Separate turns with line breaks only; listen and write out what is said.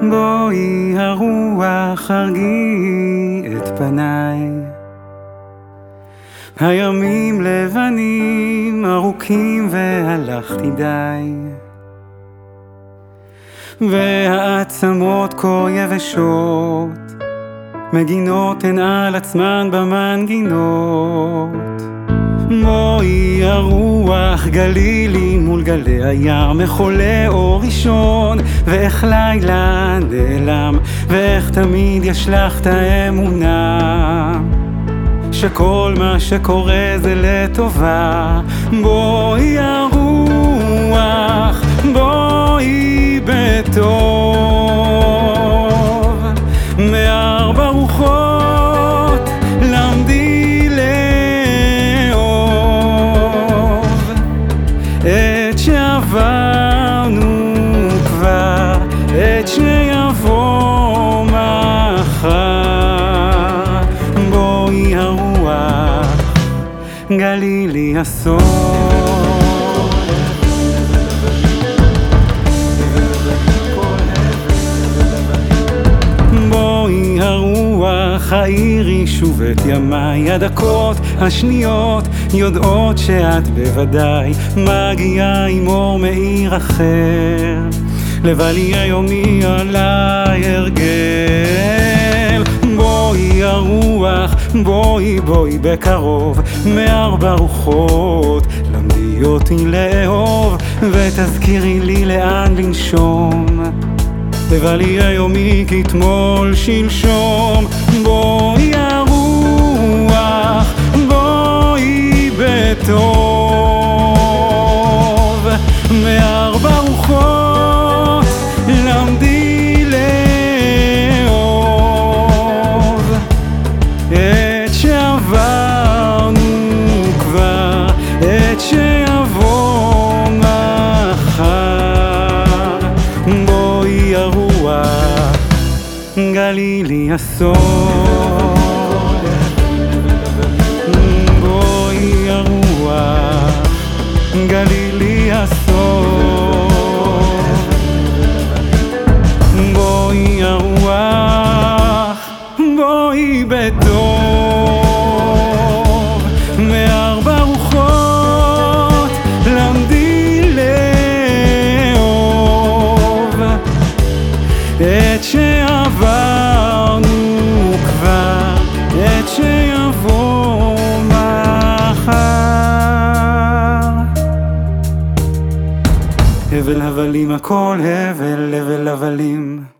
בואי הרוח הרגיעי את פניי. הימים לבנים ארוכים והלכתי די. והעצמות כה יבשות, מגינות הן על עצמן במנגינות. בואי הרוח גלילי מול גלי הים, מחולה אור ראשון, ואיך לילה נעלם, ואיך תמיד יש לך את האמונה. שכל מה שקורה זה לטובה, בואי שעברנו כבר, את שיבוא מחר, בואי הרוח, גלילי הסוף. הרוח האירי שוב את ימיי. הדקות השניות יודעות שאת בוודאי מגיעה עם אור מאיר אחר. לבלי היומי עליי הרגל. בואי הרוח בואי בואי בקרוב. מארבע רוחות למדי אותי לאהוב ותזכירי לי לאן לנשום. לבלי היומי כתמול שלשום בטוב מארבע רוחות למדי לאהוב. את שעברנו כבר, את שיבוא מחר. בואי הרוח, גלילי הסוף גלילי הסוף בואי הרוח, בואי בטוב מארבע רוחות למדי לאהוב את שעברנו הבל הבלים הכל הבל, הבל הבלים.